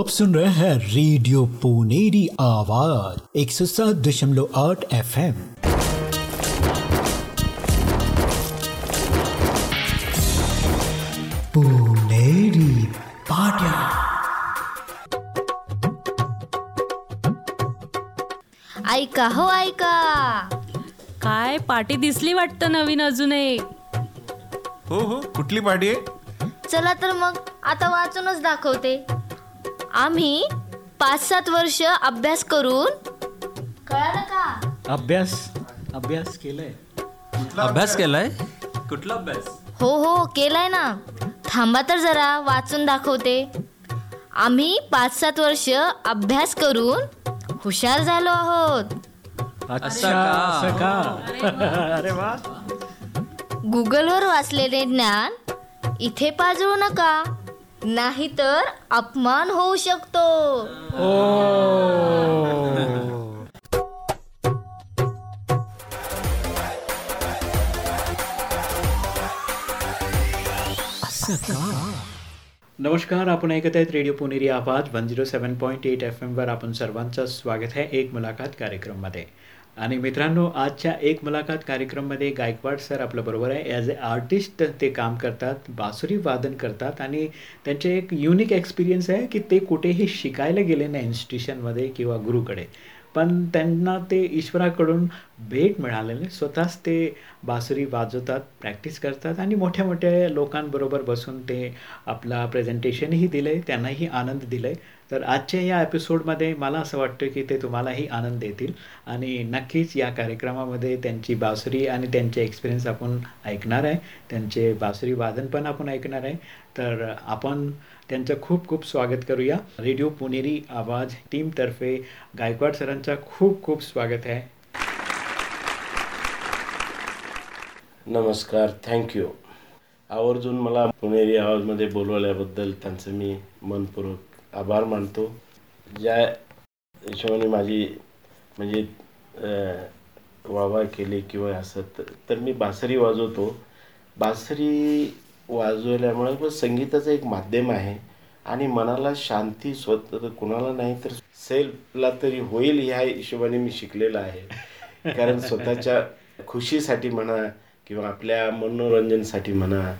आप सुन रहे हैं रेडियो पुनेरी आवाज एक सौ सात दशमलव आठ एफ एम पुनेरी पाटिया ऐका हो ऐका काय पाटी दिसली वाटतं नवीन अजून एक? हो हो कुठली पार्टी आहे? चला तर मग आता वाचूनच दाखवते. आम्ही पाच सात वर्ष अभ्यास करून कळालं का? अभ्यास अभ्यास केलाय. अभ्यास केलाय? कुठला अभ्यास? हो हो केलाय ना. थांबा तर जरा वाचून दाखवते. आम्ही पाच सात वर्ष अभ्यास करून हुशार झालो आहोत. का? अरे वा. गुगलवर वाचलेले ज्ञान इथे पाजळू नका नाहीतर अपमान होऊ शकतो. नमस्कार आपण ऐकत आहेत radio Puneri Awaaz one zero seven point eight F एमवर आपण सर्वांचं स्वागत आहे एक मुलाखत कार्यक्रममध्ये. आणि मित्रांनो आजच्या एक मुलाखत कार्यक्रममध्ये गायकवाड सर आपल्याबरोबर आहे. ॲज अ आर्टिस्ट ते काम करतात बासुरी वादन करतात आणि त्यांचे एक युनिक एक्सपिरियन्स आहे की ते कुठेही शिकायला गेले नाही इन्स्टिट्यूशनमध्ये किंवा गुरुकडे. पण त्यांना ते ईश्वराकडून भेट मिळालेले. स्वतःच ते बासुरी वाजवतात प्रॅक्टिस करतात आणि मोठ्या मोठ्या लोकांबरोबर बसून ते आपला प्रेझेंटेशनही दिलं आहे त्यांनाही आनंद दिला आहे तर आजच्या या एपिसोडमध्ये मला असं वाटतं की ते तुम्हालाही आनंद देतील आणि नक्कीच या कार्यक्रमामध्ये त्यांची बासुरी आणि त्यांचे एक्सपिरियन्स आपण ऐकणार आहे. त्यांचे बासुरी वादन पण आपण ऐकणार आहे. तर आपण त्यांचं खूप खूप स्वागत करूया. रेडिओ पुणेरी आवाज टीमतर्फे गायकवाड सरांचं खूप खूप स्वागत आहे. नमस्कार थँक्यू आवर्जून मला पुणेरी आवाजमध्ये बोलवल्याबद्दल त्यांचं मी मनपूर्वक आभार मानतो. ज्या हिशोबाने माझी म्हणजे वाहवा केली किंवा असं तर तर मी बासरी वाजवतो. बासरी वाजवल्यामुळे पण संगीताचं एक माध्यम आहे. आणि मनाला शांती स्वतः कुणाला नाही तर सेल्फला तरी होईल ह्या हिशोबाने मी शिकलेलं आहे. कारण स्वतःच्या खुशीसाठी म्हणा किंवा आपल्या मनोरंजनासाठी म्हणा.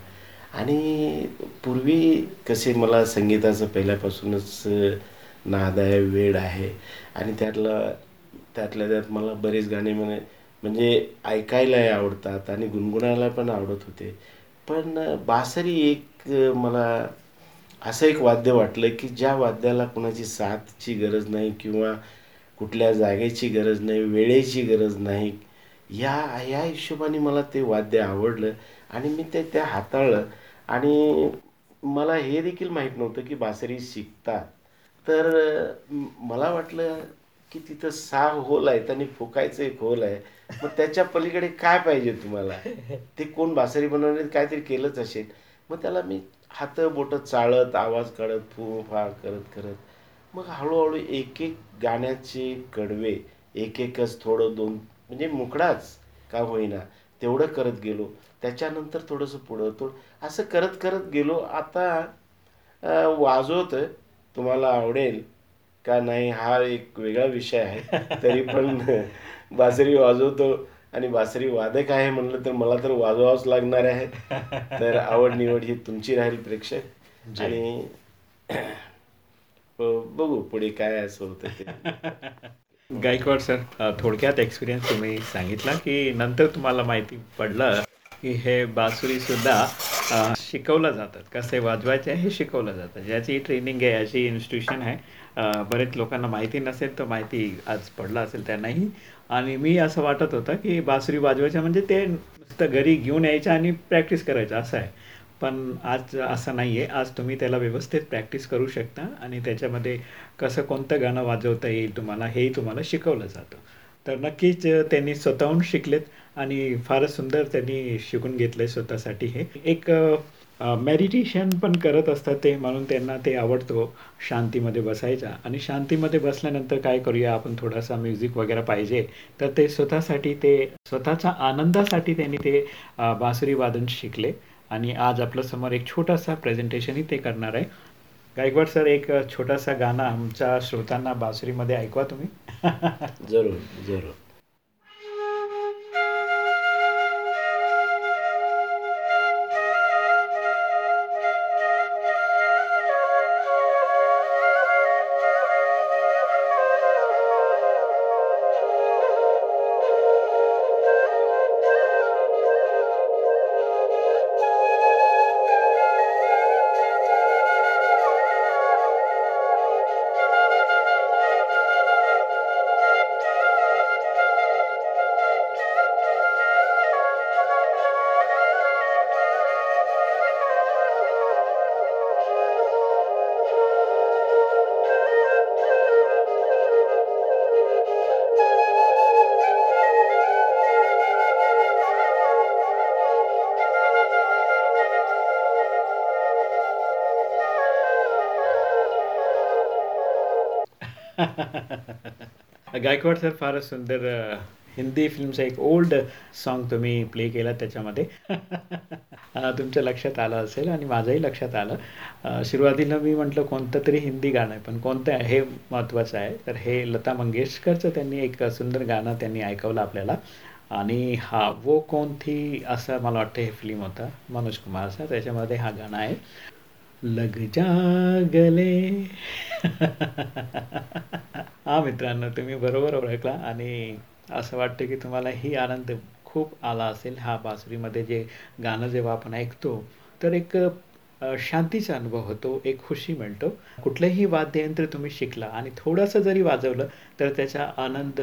आणि पूर्वी कसे मला संगीताचं पहिल्यापासूनच अ, नाद आहे वेळ आहे. आणि त्यातला त्यातल्या त्यात मला बरेच गाणे म्हणे म्हणजे ऐकायलाही आवडतात आणि गुणगुणायला पण आवडत होते. पण बासरी एक मला असं एक वाद्य वाटलं की ज्या वाद्याला कुणाची साथची गरज नाही किंवा कुठल्या जागेची गरज नाही वेळेची गरज नाही या या हिशोबाने मला ते वाद्य आवडलं आणि मी ते त्या हाताळलं. आणि मला हे देखील माहीत नव्हतं की बासरी शिकतात. तर मला वाटलं की तिथं सहा होल आहेत आणि फुकायचं एक होल आहे. मग त्याच्या पलीकडे काय पाहिजे तुम्हाला? ते कोण बासरी बनवण्यात काहीतरी केलंच असेल. मग त्याला मी हात बोटं चाळत आवाज काढत फू फा करत करत. मग हळूहळू एक एक गाण्याचे कडवे एक एकच थोडं दोन म्हणजे मुकडाच का होईना तेवढं करत गेलो. त्याच्यानंतर थोडंसं पुढं थोडं असं करत करत गेलो. आता वाजवत तुम्हाला आवडेल का नाही हा एक वेगळा विषय आहे. तरी पण बासरी वाजवतो आणि बासरी वादक आहे म्हणलं तर मला तर वाजवावंच लागणार आहे. तर आवड निवड ही तुमची राहील प्रेक्षक. आणि बघू पुढे काय असं होतं गायकवाड सर थोडक्यात एक्सपिरियन्स तुम्ही सांगितला की नंतर तुम्हाला माहिती पडलं की हे बासुरी सुद्धा शिकवलं जातात. कसे वाजवायचे हे शिकवलं जातं. ज्याची ट्रेनिंग आहे याची इन्स्टिट्यूशन आहे बरेच लोकांना माहिती नसेल तर माहिती आज पडलं असेल त्यांनाही. आणि मी असं वाटत होतं की बासरी वाजवायच्या म्हणजे ते नुसतं घरी घेऊन यायचं आणि प्रॅक्टिस करायचं असं आहे. पण आज असं नाही आहे आज तुम्ही त्याला व्यवस्थित प्रॅक्टिस करू शकता आणि त्याच्यामध्ये कसं कोणतं गाणं वाजवता येईल तुम्हाला हेही तुम्हाला शिकवलं जातं. तर नक्कीच त्यांनी स्वतःहून शिकलेत आणि फारच सुंदर त्यांनी शिकून घेतलं आहे स्वतःसाठी हे. एक मेडिटेशन पण करत असतात ते म्हणून त्यांना ते आवडतो शांतीमध्ये बसायचा. आणि शांतीमध्ये बसल्यानंतर काय करूया आपण थोडासा म्युझिक वगैरे पाहिजे तर ते स्वतःसाठी ते स्वतःच्या आनंदासाठी त्यांनी ते अ, बासरी वादन शिकले. आणि आज आपल्यासमोर एक छोटासा प्रेझेंटेशनही ते करणार आहे. गायकवाड सर एक छोटासा गाणं आमच्या श्रोतांना बासरीमध्ये ऐकवा तुम्ही. जरूर जरूर. गायकवाड सर फारच सुंदर हिंदी फिल्मचा एक ओल्ड सॉन्ग तुम्ही प्ले केला त्याच्यामध्ये. तुमच्या लक्षात आलं असेल आणि माझंही लक्षात आलं. सुरुवातीला मी म्हटलं कोणतं तरी हिंदी गाणं आहे पण कोणतं आहे हे महत्त्वाचं आहे. तर हे लता मंगेशकरचं त्यांनी एक सुंदर गाणं त्यांनी ऐकवलं आपल्याला. आणि हा वो कोण थी असं मला वाटतं हे फिल्म होतं मनोज कुमारचा. त्याच्यामध्ये हा गाणं आहे. लग जागले. हा मित्रांनो तुम्ही बरोबर ओळखला आणि असं वाटतं की तुम्हाला ही आनंद खूप आला असेल हा बासरीमध्ये जे गाणं जेव्हा आपण ऐकतो तर एक शांतीचा अनुभव होतो एक खुशी मिळतो. कुठलंही वाद्ययंत्र तुम्ही शिकला आणि थोडंसं जरी वाजवलं तर त्याचा आनंद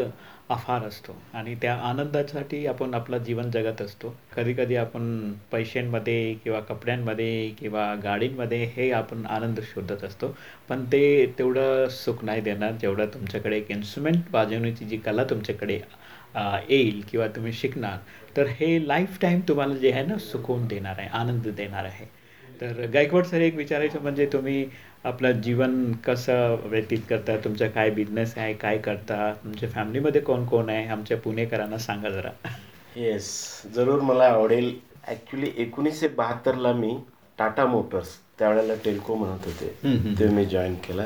अफार असतो. आणि त्या आनंदासाठी आपण आपलं जीवन जगत असतो. कधीकधी आपण पैशांमध्ये किंवा कपड्यांमध्ये किंवा गाडींमध्ये हे आपण आनंद शोधत असतो. पण ते तेवढं सुख नाही देणार जेवढं तुमच्याकडे एक इन्स्ट्रुमेंट वाजवण्याची जी कला तुमच्याकडे येईल किंवा तुम्ही शिकणार. तर हे लाईफ टाईम तुम्हाला जे आहे ना सुकून देणार आहे आनंद देणार आहे. तर गायकवाड सर एक विचारायचं म्हणजे तुम्ही आपलं जीवन कसं व्यतीत करता? तुमचा काय बिझनेस आहे? काय करता? तुमच्या फॅमिलीमध्ये कोण कोण आहे? आमच्या पुणेकरांना सांगा जरा. येस जरूर मला आवडेल. ॲक्च्युली एकोणीसशे बहात्तरला मी टाटा मोटर्स त्यावेळेला टेल्को म्हणत होते. ते मी जॉईन केला.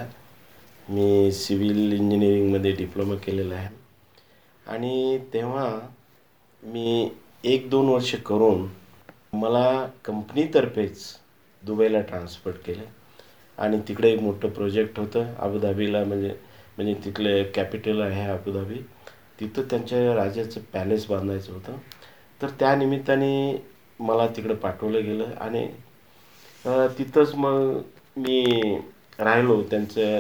मी सिव्हिल इंजिनिअरिंगमध्ये डिप्लोमा केलेला आहे. आणि तेव्हा मी एक दोन वर्ष करून मला कंपनीतर्फेच दुबईला ट्रान्सफर केलं. आणि तिकडे एक मोठं प्रोजेक्ट होतं अबुधाबीला म्हणजे म्हणजे तिथलं कॅपिटल आहे अबुधाबी. तिथं त्यांच्या राजाचं पॅलेस बांधायचं होतं. तर त्या निमित्ताने मला तिकडं पाठवलं गेलं आणि तिथंच मग मी राहिलो त्यांचं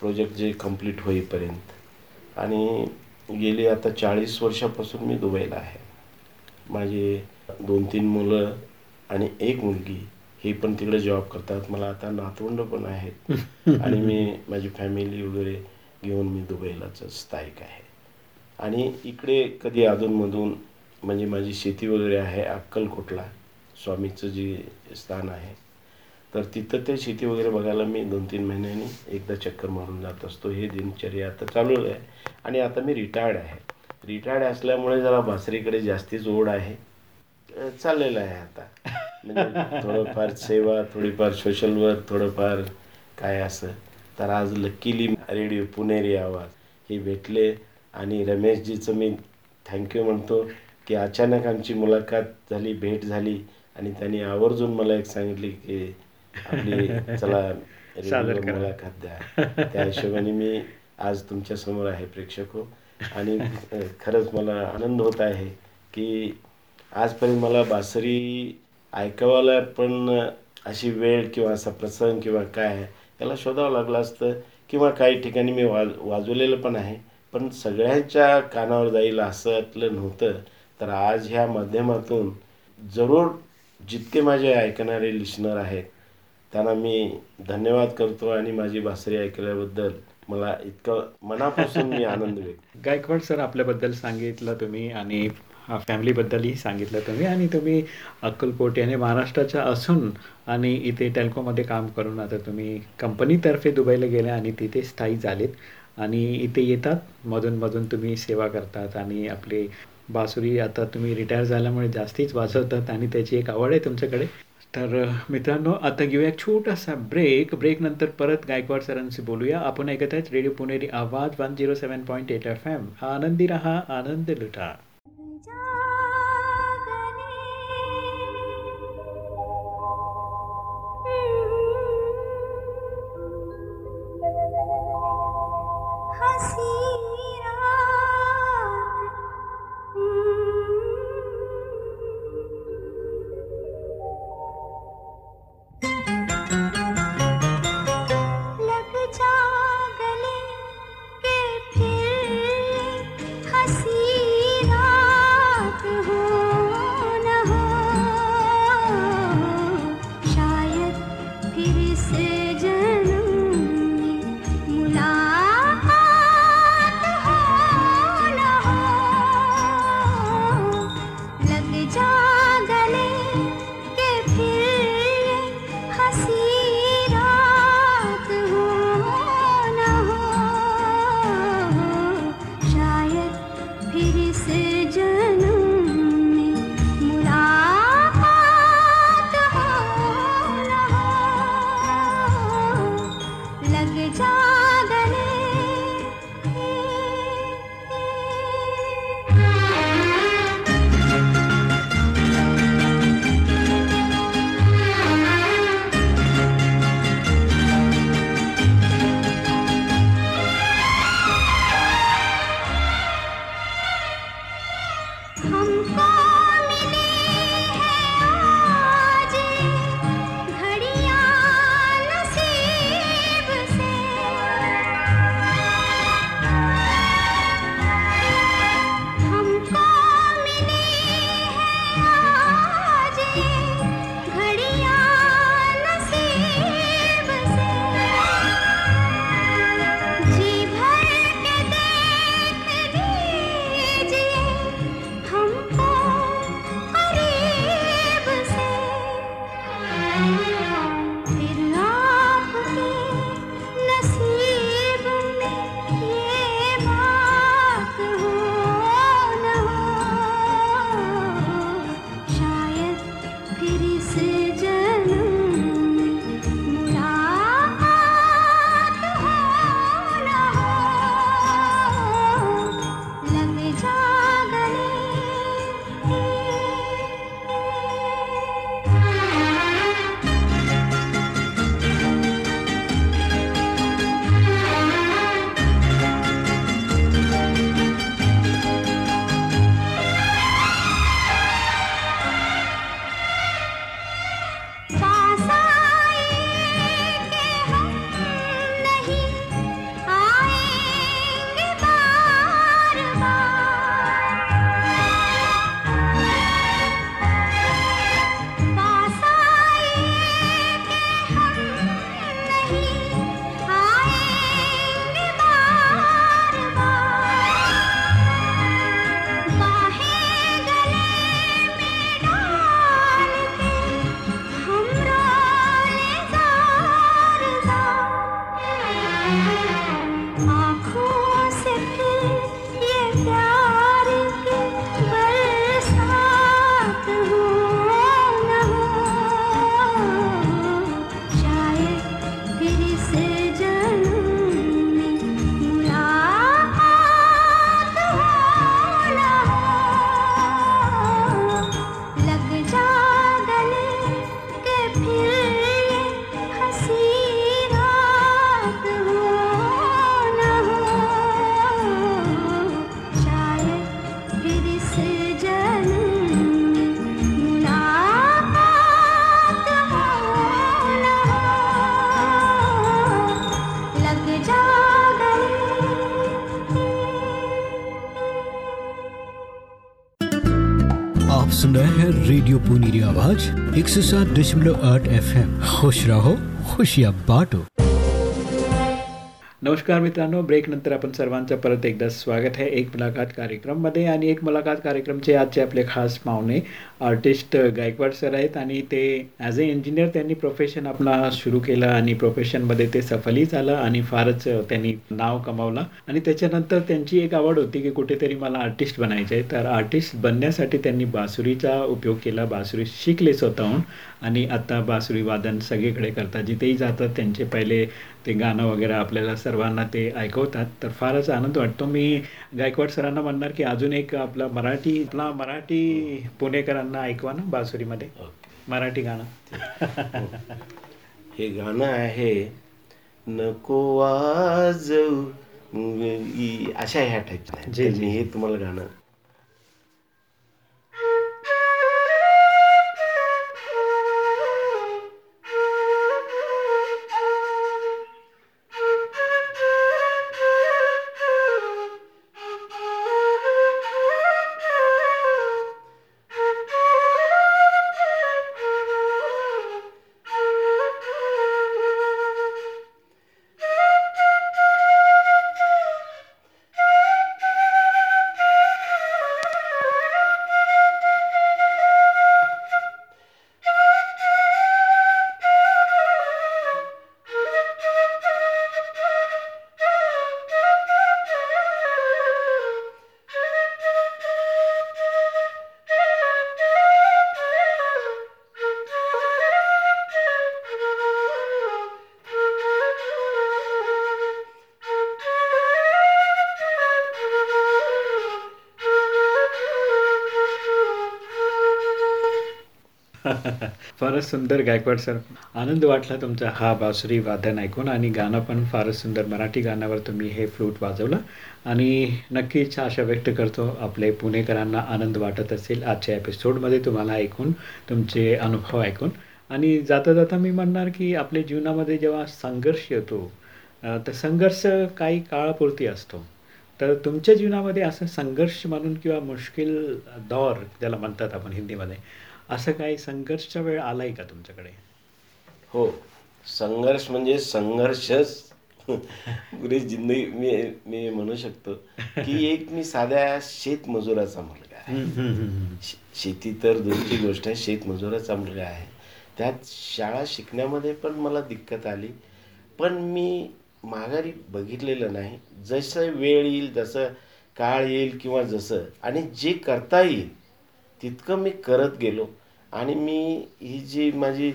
प्रोजेक्ट जे कंप्लीट होईपर्यंत. आणि गेली आता चाळीस वर्षापासून मी दुबईला आहे. माझी दोन तीन मुलं आणि एक मुलगी. ही पण तिकडे जॉब करतात. मला आता नातवंड पण आहेत. आणि मी माझी फॅमिली वगैरे घेऊन मी दुबईलाच स्थायिक आहे. आणि इकडे कधी अधूनमधून म्हणजे माझी शेती वगैरे आहे अक्कलकोटला स्वामीचं जे स्थान आहे. तर तिथं ते शेती वगैरे बघायला मी दोन तीन महिन्यांनी एकदा चक्कर मारून जात असतो. हे दिनचर्या आता चालू आहे. आणि आता मी रिटायर्ड आहे. रिटायर्ड असल्यामुळे जरा बासरीकडे जास्तीच ओढ आहे. चाललेलं आहे आता. म्हणजे थोडंफार सेवा थोडीफार सोशल वर्क थोडंफार काय असं. तर आज लकीली रेडिओ पुणेरी आवाज. हे भेटले आणि रमेशजीचं मी थँक्यू म्हणतो की अचानक आमची मुलाखत झाली भेट झाली आणि त्यांनी आवर्जून मला एक सांगितले की आपली चला. मुलाखत द्या. त्या हिशोबाने मी आज तुमच्यासमोर आहे प्रेक्षक हो. आणि खरंच मला आनंद होत आहे की आजपर्यंत मला बासरी ऐकावाला पण अशी वेळ किंवा असा प्रसंग किंवा काय याला शोधावं लागलं असतं. किंवा काही ठिकाणी मी वाज वाजवलेलं पण आहे. पण सगळ्यांच्या कानावर जाईल असं नव्हतं. तर आज ह्या माध्यमातून जरूर जितके माझे ऐकणारे लिस्नर आहेत त्यांना मी धन्यवाद करतो आणि माझी बासरी ऐकल्याबद्दल मला इतकं मनापासून मी आनंद व्यक्त गायकवाड सर आपल्याबद्दल सांगितलं तुम्ही आणि फॅमिलीबद्दलही सांगितलं तुम्ही. आणि तुम्ही अक्कलकोट याने महाराष्ट्राच्या असून आणि इथे टेल्कोमध्ये काम करून आता तुम्ही कंपनीतर्फे दुबईला गेले आणि तिथे स्थायी झालेत. आणि इथे येतात मधून तुम्ही सेवा करतात आणि आपली बासुरी आता तुम्ही रिटायर झाल्यामुळे जास्तीच वाजवतात आणि त्याची एक आवड आहे तुमच्याकडे. तर मित्रांनो आता घेऊया एक छोटासा ब्रेक ब्रेक नंतर परत गायकवाड सरांशी बोलूया. आपण ऐकत आहेत radio Puneri Awaaz one zero seven point eight F M आनंदी रहा आनंद लुटा. लग आप सुन रहे हैं रेडियो पुनीरी आवाज एक सौ सात दशमलव आठ एफ एम खुश रहो खुशियाँ बांटो। नमस्कार मित्रांनो ब्रेक नंतर आपण सर्वांचं परत एकदा स्वागत आहे एक मुलाखत कार्यक्रममध्ये. आणि एक मुलाखत कार्यक्रमचे आजचे आपले खास पाहुणे आर्टिस्ट गायकवाड सर आहेत आणि ते ॲज अ इंजिनियर त्यांनी प्रोफेशन आपला सुरू केलं आणि प्रोफेशनमध्ये ते सफलही झालं आणि फारच त्यांनी नाव कमावलं. आणि त्याच्यानंतर त्यांची एक आवड होती की कुठेतरी मला आर्टिस्ट बनायचं आहे. तर आर्टिस्ट बनण्यासाठी त्यांनी बासुरीचा उपयोग केला. बासुरी शिकले स्वतःहून. आणि आता बासुरी वादन सगळीकडे करतात. जिथेही जातात त्यांचे पहिले ते गाणं वगैरे आपल्याला सर्वांना ते ऐकवतात. तर फारच आनंद वाटतो. मी गायकवाड सरांना म्हणणार की अजून एक आपला मराठी आपला मराठी पुणेकरांना ऐकवा ना बासुरीमध्ये. मराठी गाणं. हे गाणं आहे नको वाजवू इ- अशा ह्या टाईपचं आहे. जी, तर जी. मी हे तुम्हाला गाणं फारच सुंदर गायकवाड सर. आनंद वाटला तुमचा हा बासुरी वादन ऐकून आणि गाणं पण फारच सुंदर मराठी गाण्यावर तुम्ही हे फ्लूट वाजवलं. आणि नक्कीच आशा व्यक्त करतो आपले पुणेकरांना आनंद वाटत असेल आजच्या एपिसोडमध्ये तुम्हाला ऐकून तुमचे अनुभव ऐकून. आणि जाता जाता मी म्हणणार की आपल्या जीवनामध्ये जेव्हा संघर्ष येतो तर संघर्ष काही काळापुरती असतो. तर तुमच्या जीवनामध्ये असं संघर्ष म्हणून किंवा मुश्किल दौर ज्याला म्हणतात आपण हिंदीमध्ये असं काही संघर्षचा वेळ आलाय का तुमच्याकडे? हो. संघर्ष म्हणजे संघर्षच पुरी जिंदगी मी मी म्हणू शकतो की एक मी साध्या शेतमजुराचा मुलगा आहे. शेती तर दूरची गोष्ट आहे. शेतमजुराचा मुलगा आहे. त्यात शाळा शिकण्यामध्ये पण मला दिक्कत आली. पण मी माघारी बघितलेलं नाही. जसं वेळ येईल जसं काळ येईल किंवा जसं. आणि जे करता येईल तितकं मी करत गेलो. आणि मी ही जी माझी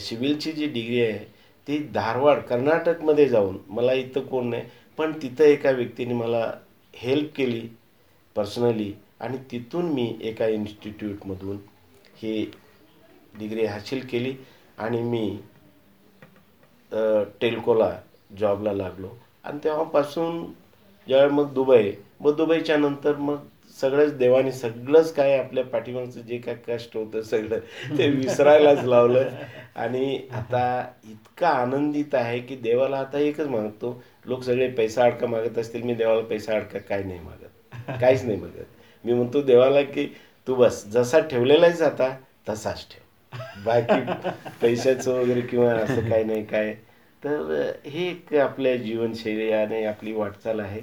सिव्हिलची जी डिग्री आहे ती धारवाड कर्नाटकमध्ये जाऊन मला इथं कोण नाही पण तिथं एका व्यक्तीने मला हेल्प केली पर्सनली आणि तिथून मी एका इन्स्टिट्यूटमधून ही डिग्री हासिल केली आणि मी टेल्कोला जॉबला लागलो. आणि तेव्हापासून ज्यावेळी मग दुबई मग दुबईच्या नंतर मग सगळंच देवाने सगळंच काय आपल्या पाठीमागचं जे काय कष्ट होतं सगळं ते विसरायलाच लावलं आणि आता इतका आनंदित आहे की देवाला आता एकच मागतो लोक सगळे पैसा अडका मागत असतील मी देवाला पैसा अडका काय नाही मागत काहीच नाही मागत. मी म्हणतो देवाला की तू बस जसा ठेवलेला आता तसाच ठेव. बाकी पैशाचं वगैरे किंवा असं काय नाही काय. तर हे एक आपल्या जीवनशैली आणि आपली वाटचाल आहे.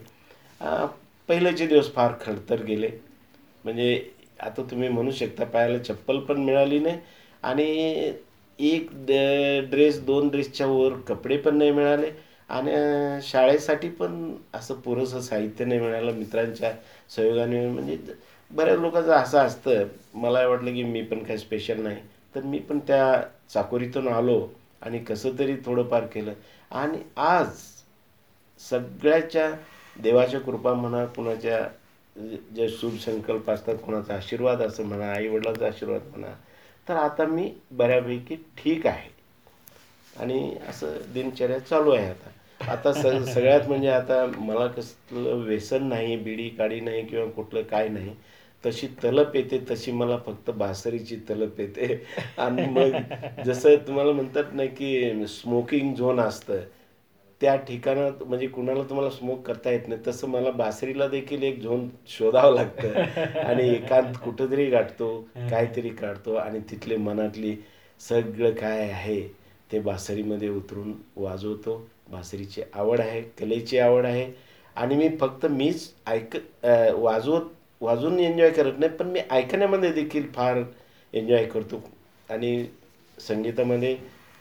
पहिलेचे दिवस फार खडतर गेले म्हणजे आता तुम्ही म्हणू शकता पायाला चप्पल पण मिळाली नाही आणि एक ड- ड्रेस दोन ड्रेसच्या वर कपडे पण नाही मिळाले आणि शाळेसाठी पण असं पुरेसं साहित्य नाही मिळालं मित्रांच्या सहयोगाने. म्हणजे बऱ्याच लोकांचं असं असतं मला वाटलं की मी पण काही स्पेशल नाही तर मी पण त्या चाकोरीतून आलो आणि कसं तरी थोडंफार केलं. आणि आज सगळ्याच्या देवाच्या कृपा म्हणा कुणाच्या जे शुभ संकल्प असतात कुणाचा आशीर्वाद असं म्हणा आईवडिलाचा आशीर्वाद म्हणा तर आता मी बऱ्यापैकी ठीक आहे. आणि असं दिनचर्या चालू आहे आता. आता स सगळ्यात म्हणजे आता मला कसलं व्यसन नाही बिडी काडी नाही किंवा कुठलं काय नाही. तशी तलप येते तशी मला फक्त बासरीची तलप येते. आणि मग जसं तुम्हाला म्हणतात ना की स्मोकिंग झोन असतं त्या ठिकाणात म्हणजे कुणाला तुम्हाला स्मोक करता येत नाही तसं मला बासरीला देखील एक झोन शोधावं लागतं. आणि एकांत कुठंतरी गाठतो काहीतरी काढतो आणि तिथले मनातली सगळं काय आहे ते बासरीमध्ये उतरून वाजवतो. बासरीची आवड आहे कलेची आवड आहे. आणि मी फक्त मीच ऐक वाजवत वाजवून एन्जॉय करत नाही पण मी ऐकण्यामध्ये देखील फार एन्जॉय करतो. आणि संगीतामध्ये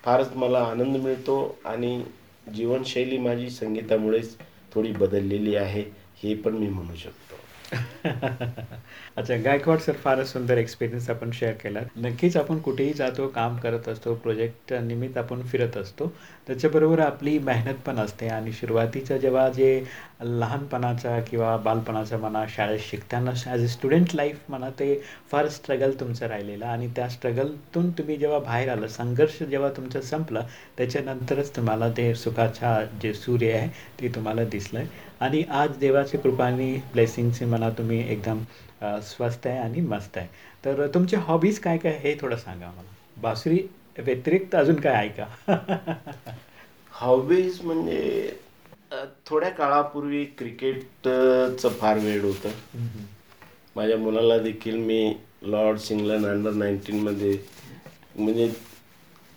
फारच मला आनंद मिळतो आणि जीवनशैली माझी संगीतामुळेच थोडी बदललेली आहे हे पण मी म्हणू शकतो. अच्छा गायकवाड सर फारच सुंदर एक्सपिरियन्स आपण शेअर केला नक्कीच आपण कुठेही जातो काम करत असतो प्रोजेक्ट निमित्त आपण फिरत असतो. त्याच्याबरोबर आपली मेहनत पण असते आणि सुरुवातीचं जेव्हा जे लहानपणाचा किंवा बालपणाचा म्हणा शाळेत शिकताना ॲज अ स्टुडंट लाईफ म्हणा ते फार स्ट्रगल तुमचं राहिलेलं आणि त्या स्ट्रगलतून तुम्ही जेव्हा बाहेर आलं संघर्ष जेव्हा तुमचं संपलं त्याच्यानंतरच तुम्हाला ते सुखाचा जे सूर्य आहे ते तुम्हाला दिसलं आहे आणि आज देवाच्या कृपाने ब्लेसिंगचे म्हणा तुम्ही एकदम स्वस्त आहे आणि मस्त आहे. तर तुमचे हॉबीज काय काय हे थोडं सांगा मला बासरी व्यतिरिक्त अजून काय आहे का? हॉबीज म्हणजे थोड्या काळापूर्वी क्रिकेटचं फार वेळ होतं. माझ्या मुलाला देखील मी लॉर्ड्स इंग्लंड अंडर नाईन्टीनमध्ये म्हणजे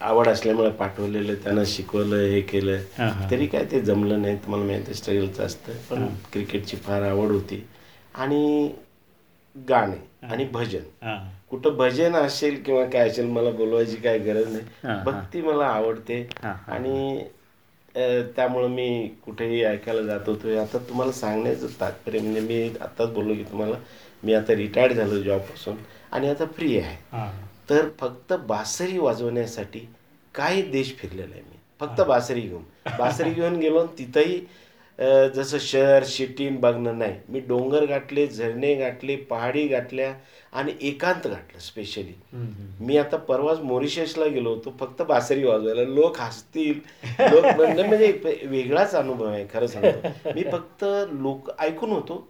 आवड असल्यामुळे पाठवलेलं त्यानं शिकवलं हे केलं. तरी काय ते जमलं नाही तुम्हाला माहिती आहे स्ट्रगलचं असतं. पण क्रिकेटची फार आवड होती. आणि गाणे आणि भजन. कुठं भजन असेल किंवा काय असेल मला बोलवायची काय गरज नाही. भक्ती मला आवडते. आणि त्यामुळं मी कुठेही ऐकायला जात होतो. आता तुम्हाला सांगण्याचं तात्पर्य म्हणजे मी आताच बोललो की तुम्हाला मी आता रिटायर्ड झालो जॉबपासून आणि आता फ्री आहे. तर फक्त बासरी वाजवण्यासाठी काही देश फिरलेला आहे मी. फक्त बासरी घेऊन. बासरी घेऊन गेलो तिथंही जसं शहर शिटीन बघणं नाही. मी डोंगर गाठले झरणे गाठले पहाडी गाठल्या आणि एकांत गाठलं स्पेशली मी आता परवाच मॉरिशसला गेलो होतो फक्त बासरी वाजवायला. लोक हसतील. लोक म्हणजे वेगळाच अनुभव आहे खरं सांगतो. मी फक्त लोक ऐकून होतो.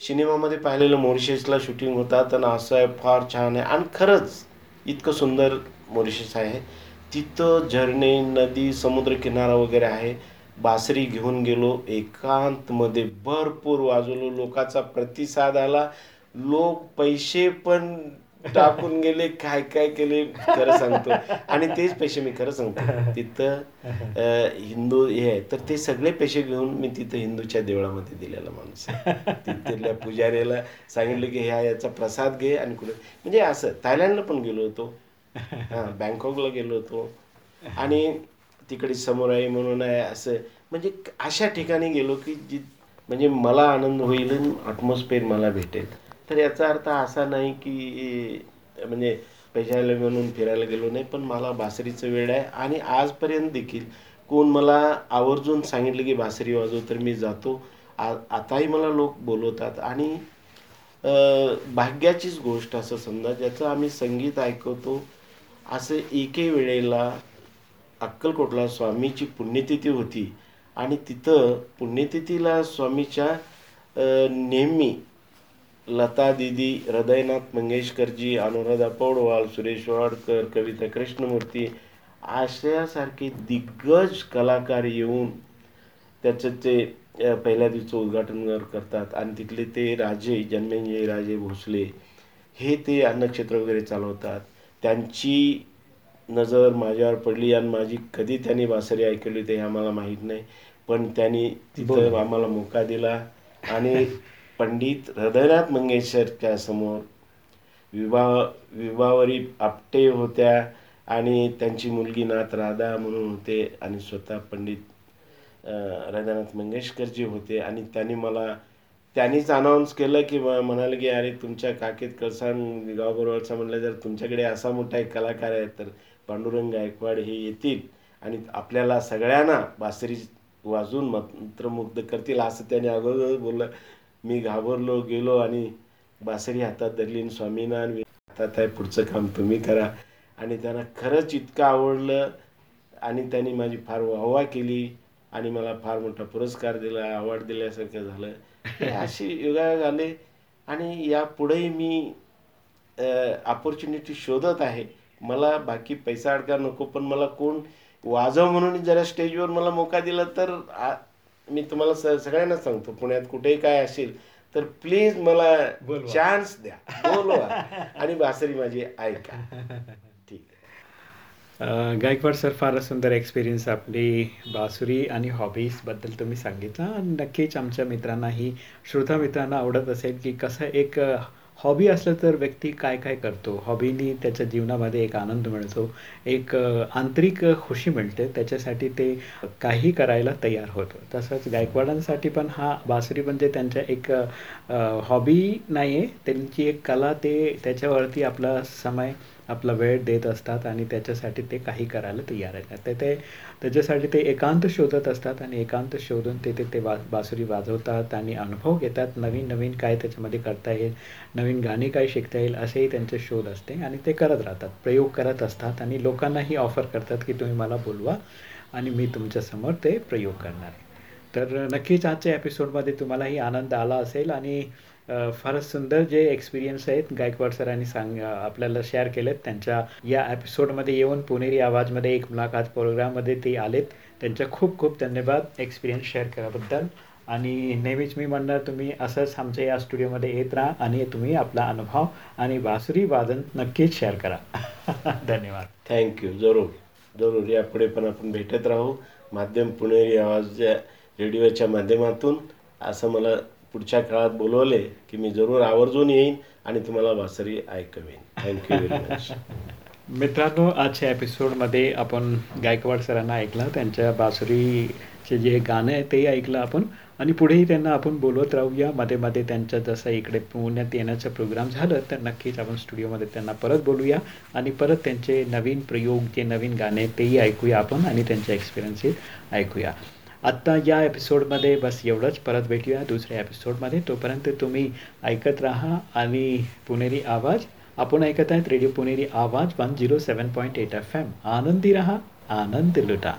सिनेमामध्ये पाहिलेलं मॉरिशसला शूटिंग होतात आणि असं आहे फार छान आहे. आणि खरंच इतकं सुंदर मॉरिशस आहे. तिथं झरणे नदी समुद्रकिनारा वगैरे आहे. बासरी घेऊन गेलो. एकांतमध्ये भरपूर वाजवलो. लोकांचा प्रतिसाद आला. लोक पैसे पण टाकून गेले. काय काय केले? खरं सांगतो. आणि तेच पैसे मी खरं सांगतो. तिथं हिंदू हे आहे. तर ते सगळे पैसे घेऊन मी तिथं हिंदूच्या देवळामध्ये दिलेला माणूस. तिथल्या पुजाऱ्याला सांगितलं की ह्या याचा प्रसाद घे आणि कुठे म्हणजे असं. थायलंडला पण गेलो होतो. हां बँकॉकला गेलो होतो. आणि तिकडे समुराई म्हणून आहे असं. म्हणजे अशा ठिकाणी गेलो की जी म्हणजे मला आनंद होईल ॲटमॉस्फिअर मला भेटेल. तर याचा अर्थ असा नाही की म्हणजे पैशाला म्हणून फिरायला गेलो नाही पण मला बासरीचं वेळ आहे. आणि आजपर्यंत देखील कोण मला आवर्जून सांगितलं की बासरी वाजव तर मी जातो. आ आताही मला लोक बोलवतात. आणि भाग्याचीच गोष्ट असं समजा ज्याचं आम्ही संगीत ऐकवतो असं एके वेळेला अक्कलकोटला स्वामीची पुण्यतिथी होती. आणि तिथं पुण्यतिथीला स्वामीच्या नेहमी लता दिदी हृदयनाथ मंगेशकरजी अनुराधा पौडवाल सुरेश वाडकर कविता कृष्णमूर्ती अशासारखे दिग्गज कलाकार येऊन त्याचं ते पहिल्या दिवशी उद्घाटन करतात. आणि तिथले ते राजे जन्मेंजय राजे भोसले हे ते अन्नक्षेत्र वगैरे चालवतात. त्यांची नजर माझ्यावर पडली आणि माझी कधी त्यांनी बासरी ऐकली ते आम्हाला माहीत नाही. पण त्यांनी तिथं आम्हाला मोका दिला आणि पंडित हृदयनाथ मंगेशकरच्या समोर विवाह विवाहवरी आपटे होत्या आणि त्यांची मुलगी नाथ राधा म्हणून होते आणि स्वतः पंडित हृदयनाथ मंगेशकरजी होते. आणि त्यांनी मला त्यांनीच अनाऊन्स केलं की म्हणाले की अरे तुमच्या काकेत कळसाण गावबरोबरचा म्हणलं जर तुमच्याकडे असा मोठा एक कलाकार आहे तर पांडुरंग गायकवाड हे येतील आणि आपल्याला सगळ्यांना बासरी वाजून मंत्रमुग्ध करतील असं त्याने अगोदर बोललं. मी घाबरलो गेलो आणि बासरी हातात धरली आणि स्वामींना आणि हातात आहे पुढचं काम तुम्ही करा. आणि त्यांना खरंच इतकं आवडलं आणि त्यांनी माझी फार वाहवा केली आणि मला फार मोठा पुरस्कार दिला अवॉर्ड दिल्यासारखं झालं. हे अशी योगायोग आले आणि यापुढेही मी अपॉर्च्युनिटी शोधत आहे. मला बाकी पैसा अडका नको पण मला कोण वाजव म्हणून जरा स्टेजवर मला मोका दिला तर आ- मी तुम्हाला स सगळ्यांना सांगतो पुण्यात कुठेही काय असेल तर प्लीज मला चान्स द्या. बोलवा. आणि बासरी माझी ऐका. ठीक. गायकवाड सर फारच सुंदर एक्सपिरियन्स आपली बासुरी आणि हॉबीजबद्दल तुम्ही सांगितलं. आणि नक्कीच आमच्या मित्रांनाही श्रोता मित्रांना आवडत असेल की कसं एक हॉबी असलं तर व्यक्ती काय काय करतो? हॉबीनी त्याच्या जीवनामध्ये एक आनंद मिळतो. एक आंतरिक खुशी मिळते. त्याच्यासाठी ते काही करायला तयार होतं. तसंच गायकवाडांसाठी पण हा बासरी म्हणजे त्यांच्या एक हॉबी नाही आहे त्यांची एक कला ते त्याच्यावरती आपला समय आपला वेळ देत असतात आणि त्याच्यासाठी ते काही करायला तयार आहेत. ते ते त्याच्यासाठी ते एकांत शोधत असतात आणि एकांत शोधून ते ते ते वा बासुरी वाजवतात आणि अनुभव घेतात. नवीन नवीन काय त्याच्यामध्ये करता येईल? नवीन गाणी काय शिकता येईल? असेही त्यांचे शोध असते आणि ते करत राहतात. प्रयोग करत असतात आणि लोकांनाही ऑफर करतात की तुम्ही मला बोलवा आणि मी तुमच्यासमोर ते प्रयोग करणार आहे. तर नक्कीच आजच्या एपिसोडमध्ये तुम्हालाही आनंद आला असेल आणि फारच सुंदर जे एक्सपिरियन्स आहेत गायकवाड सरांनी सांग आपल्याला शेअर केलेत. त्यांच्या या एपिसोडमध्ये येऊन पुणेरी आवाजमध्ये एक मुलाखत प्रोग्राममध्ये ते आलेत. त्यांच्या खूप खूप धन्यवाद एक्सपिरियन्स शेअर केल्याबद्दल. आणि नेहमीच मी म्हणणार तुम्ही असंच आमच्या या स्टुडिओमध्ये येत राहा आणि तुम्ही आपला अनुभव आणि बासुरी वादन नक्कीच शेअर करा. धन्यवाद. थँक्यू जरूर. जरूर. यापुढे पण आपण भेटत राहू. माध्यम पुणेरी आवाज रेडिओच्या माध्यमातून. असं मला पुढच्या काळात बोलवले की मी जरूर आवर्जून येईन आणि तुम्हाला वासरी ऐकवेन. थँक्यू व्हेरी मच मित्रांनो आजच्या एपिसोडमध्ये आपण गायकवाड सरांना ऐकलं त्यांच्या बासुरीचे जे गाणं आहे ते ऐकलं आपण आणि पुढेही त्यांना आपण बोलवत राहूया. मध्ये मध्ये त्यांचं जसं इकडे पुण्यात येण्याचं प्रोग्राम झालं तर नक्कीच आपण स्टुडिओमध्ये त्यांना परत बोलूया आणि परत त्यांचे नवीन प्रयोग जे नवीन गाणे तेही ऐकूया आपण आणि त्यांचे एक्सपिरियन्सेस ऐकूया. आत्ता या एपिसोडमध्ये बस एवढंच. परत भेटूया दुसऱ्या एपिसोडमध्ये. तोपर्यंत तुम्ही ऐकत राहा आणि पुणेरी आवाज. आपण ऐकत आहेत radio Puneri Awaaz one zero seven point eight F M. आनंदी रहा आनंद लुटा.